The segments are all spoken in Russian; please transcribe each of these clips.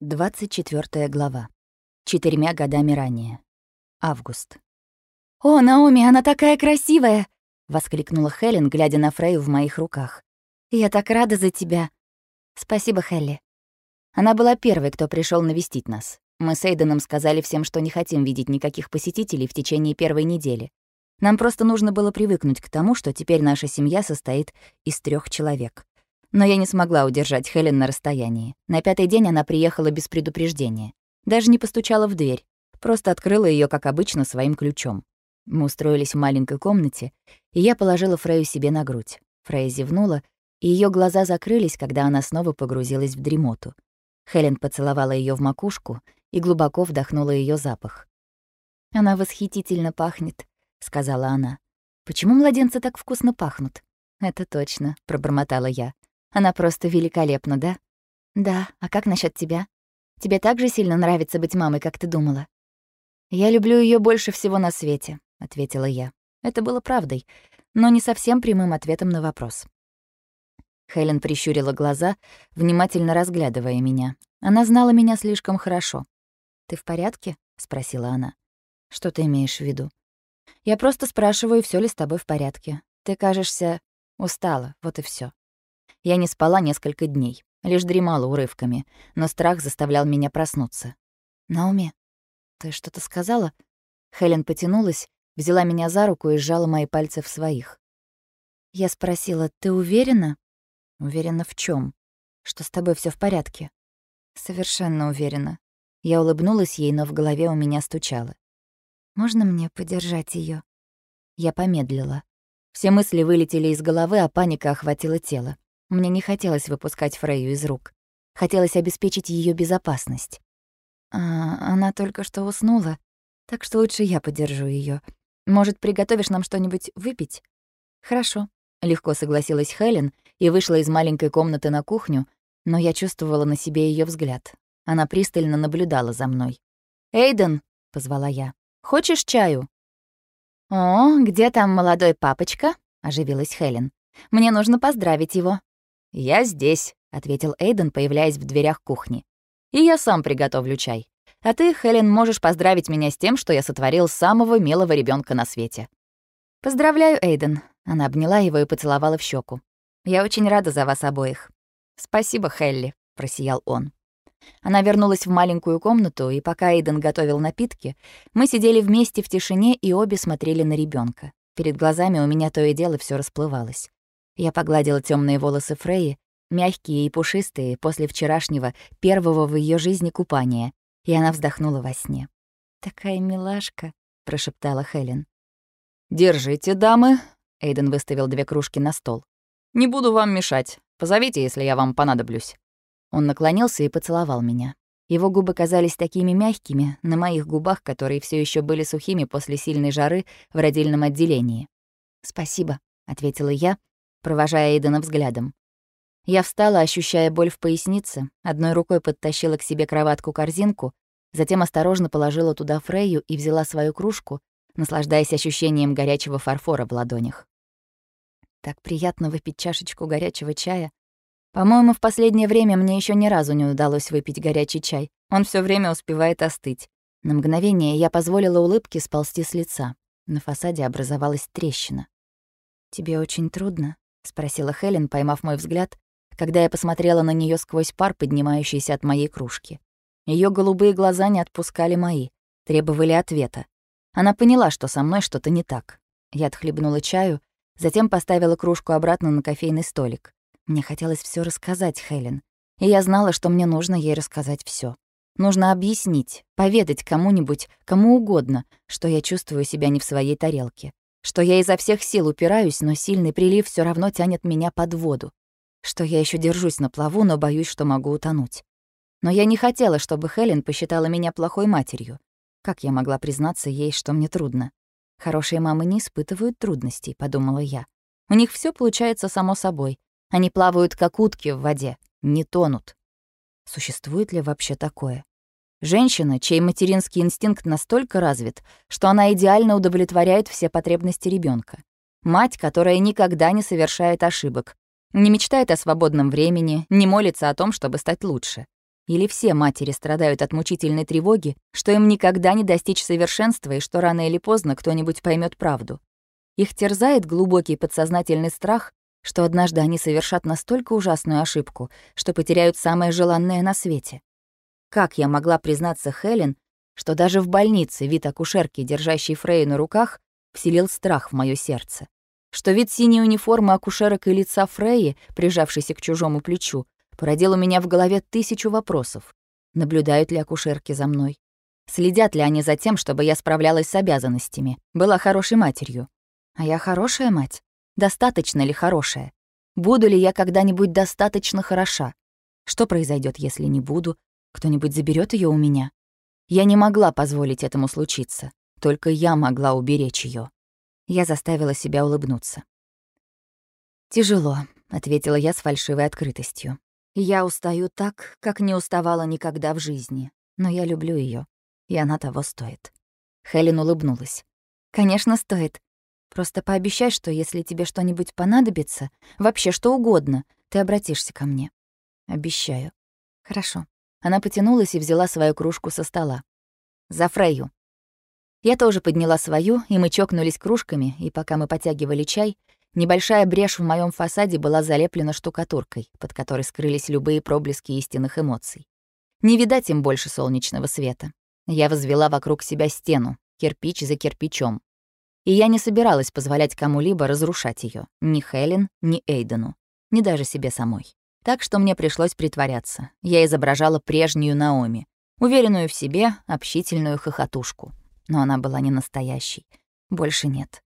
24 глава. Четырьмя годами ранее. Август. «О, Наоми, она такая красивая!» — воскликнула Хелен, глядя на Фрейю в моих руках. «Я так рада за тебя!» «Спасибо, Хелли». Она была первой, кто пришел навестить нас. Мы с Эйденом сказали всем, что не хотим видеть никаких посетителей в течение первой недели. Нам просто нужно было привыкнуть к тому, что теперь наша семья состоит из трех человек. Но я не смогла удержать Хелен на расстоянии. На пятый день она приехала без предупреждения. Даже не постучала в дверь. Просто открыла ее, как обычно, своим ключом. Мы устроились в маленькой комнате, и я положила Фрею себе на грудь. Фрея зевнула, и ее глаза закрылись, когда она снова погрузилась в дремоту. Хелен поцеловала ее в макушку и глубоко вдохнула ее запах. «Она восхитительно пахнет», — сказала она. «Почему младенцы так вкусно пахнут?» «Это точно», — пробормотала я. Она просто великолепна, да? Да, а как насчет тебя? Тебе так же сильно нравится быть мамой, как ты думала? Я люблю ее больше всего на свете, ответила я. Это было правдой, но не совсем прямым ответом на вопрос. Хелен прищурила глаза, внимательно разглядывая меня. Она знала меня слишком хорошо. «Ты в порядке?» — спросила она. «Что ты имеешь в виду?» «Я просто спрашиваю, все ли с тобой в порядке. Ты кажешься устала, вот и все. Я не спала несколько дней, лишь дремала урывками, но страх заставлял меня проснуться. «Науми, ты что-то сказала?» Хелен потянулась, взяла меня за руку и сжала мои пальцы в своих. Я спросила, «Ты уверена?» «Уверена в чем? Что с тобой все в порядке?» «Совершенно уверена». Я улыбнулась ей, но в голове у меня стучало. «Можно мне подержать ее? Я помедлила. Все мысли вылетели из головы, а паника охватила тело. Мне не хотелось выпускать Фрейю из рук. Хотелось обеспечить ее безопасность. А она только что уснула, так что лучше я подержу ее. Может, приготовишь нам что-нибудь выпить? Хорошо. Легко согласилась Хелен и вышла из маленькой комнаты на кухню, но я чувствовала на себе ее взгляд. Она пристально наблюдала за мной. «Эйден», — позвала я, — «хочешь чаю?» «О, где там молодой папочка?» — оживилась Хелен. «Мне нужно поздравить его. «Я здесь», — ответил Эйден, появляясь в дверях кухни. «И я сам приготовлю чай. А ты, Хелен, можешь поздравить меня с тем, что я сотворил самого милого ребенка на свете». «Поздравляю, Эйден», — она обняла его и поцеловала в щеку. «Я очень рада за вас обоих». «Спасибо, Хелли», — просиял он. Она вернулась в маленькую комнату, и пока Эйден готовил напитки, мы сидели вместе в тишине и обе смотрели на ребенка. Перед глазами у меня то и дело все расплывалось. Я погладила темные волосы Фреи, мягкие и пушистые, после вчерашнего, первого в ее жизни купания, и она вздохнула во сне. «Такая милашка», — прошептала Хелен. «Держите, дамы», — Эйден выставил две кружки на стол. «Не буду вам мешать. Позовите, если я вам понадоблюсь». Он наклонился и поцеловал меня. Его губы казались такими мягкими, на моих губах, которые все еще были сухими после сильной жары в родильном отделении. «Спасибо», — ответила я, провожая Эйдена взглядом. Я встала, ощущая боль в пояснице, одной рукой подтащила к себе кроватку-корзинку, затем осторожно положила туда Фрейю и взяла свою кружку, наслаждаясь ощущением горячего фарфора в ладонях. Так приятно выпить чашечку горячего чая. По-моему, в последнее время мне еще ни разу не удалось выпить горячий чай. Он все время успевает остыть. На мгновение я позволила улыбке сползти с лица. На фасаде образовалась трещина. «Тебе очень трудно?» — спросила Хелен, поймав мой взгляд, когда я посмотрела на нее сквозь пар, поднимающийся от моей кружки. Ее голубые глаза не отпускали мои, требовали ответа. Она поняла, что со мной что-то не так. Я отхлебнула чаю, затем поставила кружку обратно на кофейный столик. Мне хотелось все рассказать Хелен, и я знала, что мне нужно ей рассказать все. Нужно объяснить, поведать кому-нибудь, кому угодно, что я чувствую себя не в своей тарелке что я изо всех сил упираюсь, но сильный прилив все равно тянет меня под воду, что я еще держусь на плаву, но боюсь, что могу утонуть. Но я не хотела, чтобы Хелен посчитала меня плохой матерью. Как я могла признаться ей, что мне трудно? Хорошие мамы не испытывают трудностей, подумала я. У них все получается само собой. Они плавают, как утки в воде, не тонут. Существует ли вообще такое? Женщина, чей материнский инстинкт настолько развит, что она идеально удовлетворяет все потребности ребенка. Мать, которая никогда не совершает ошибок, не мечтает о свободном времени, не молится о том, чтобы стать лучше. Или все матери страдают от мучительной тревоги, что им никогда не достичь совершенства и что рано или поздно кто-нибудь поймет правду. Их терзает глубокий подсознательный страх, что однажды они совершат настолько ужасную ошибку, что потеряют самое желанное на свете. Как я могла признаться Хелен, что даже в больнице вид акушерки, держащей Фрейю на руках, вселил страх в моё сердце? Что вид синей униформы акушерок и лица Фрейи, прижавшейся к чужому плечу, породил у меня в голове тысячу вопросов. Наблюдают ли акушерки за мной? Следят ли они за тем, чтобы я справлялась с обязанностями? Была хорошей матерью. А я хорошая мать? Достаточно ли хорошая? Буду ли я когда-нибудь достаточно хороша? Что произойдет, если не буду? Кто-нибудь заберет ее у меня? Я не могла позволить этому случиться. Только я могла уберечь ее. Я заставила себя улыбнуться. «Тяжело», — ответила я с фальшивой открытостью. Я устаю так, как не уставала никогда в жизни. Но я люблю ее, и она того стоит. Хелен улыбнулась. «Конечно, стоит. Просто пообещай, что если тебе что-нибудь понадобится, вообще что угодно, ты обратишься ко мне». «Обещаю». «Хорошо». Она потянулась и взяла свою кружку со стола. «За Фрейю». Я тоже подняла свою, и мы чокнулись кружками, и пока мы потягивали чай, Небольшая брешь в моем фасаде была залеплена штукатуркой, под которой скрылись любые проблески истинных эмоций. Не видать им больше солнечного света. Я возвела вокруг себя стену, кирпич за кирпичом. И я не собиралась позволять кому-либо разрушать ее, ни Хелен, ни Эйдену, ни даже себе самой. Так что мне пришлось притворяться. Я изображала прежнюю Наоми, уверенную в себе, общительную хохотушку. Но она была не настоящей. Больше нет.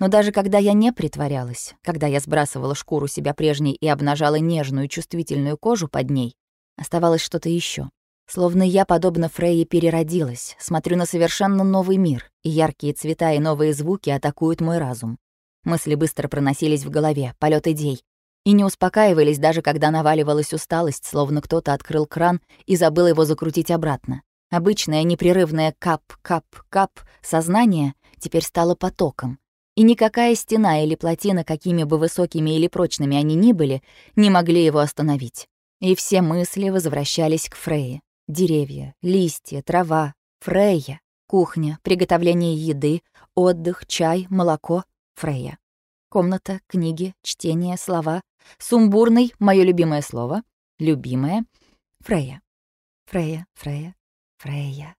Но даже когда я не притворялась, когда я сбрасывала шкуру себя прежней и обнажала нежную, чувствительную кожу под ней, оставалось что-то еще. Словно я, подобно Фрейе, переродилась, смотрю на совершенно новый мир, и яркие цвета и новые звуки атакуют мой разум. Мысли быстро проносились в голове, полет идей, и не успокаивались даже когда наваливалась усталость, словно кто-то открыл кран и забыл его закрутить обратно. Обычное непрерывное кап-кап-кап сознание теперь стало потоком, и никакая стена или плотина, какими бы высокими или прочными они ни были, не могли его остановить. И все мысли возвращались к Фрейе. Деревья, листья, трава, Фрейя, кухня, приготовление еды, отдых, чай, молоко, Фрейя. Комната, книги, чтение, слова. Сумбурный — мое любимое слово. Любимое — Фрейя. Фрейя, Фрейя, Фрейя.